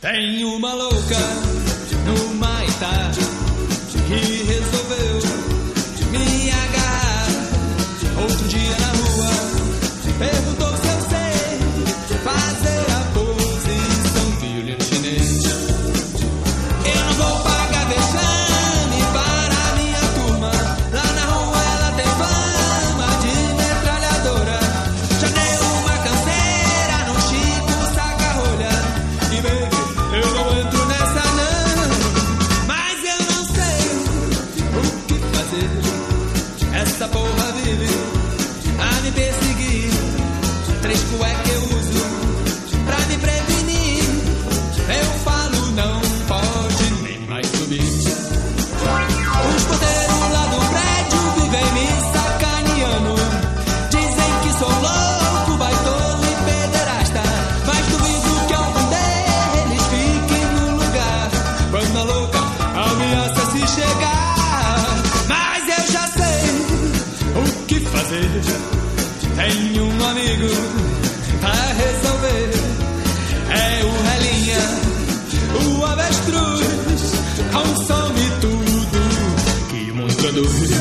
Tem uma louca mar. chegar. Mas eu já sei o que fazer. Tenho um amigo pra resolver. É o Relinha, o avestruz, consome tudo que o mundo produz.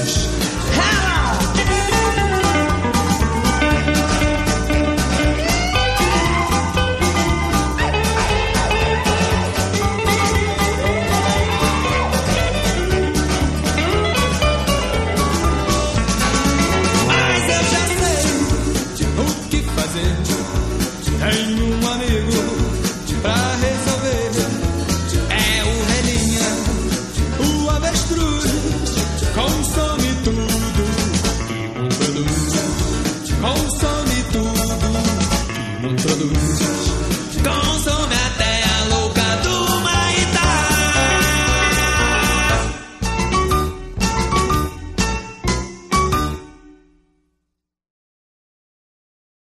Dans un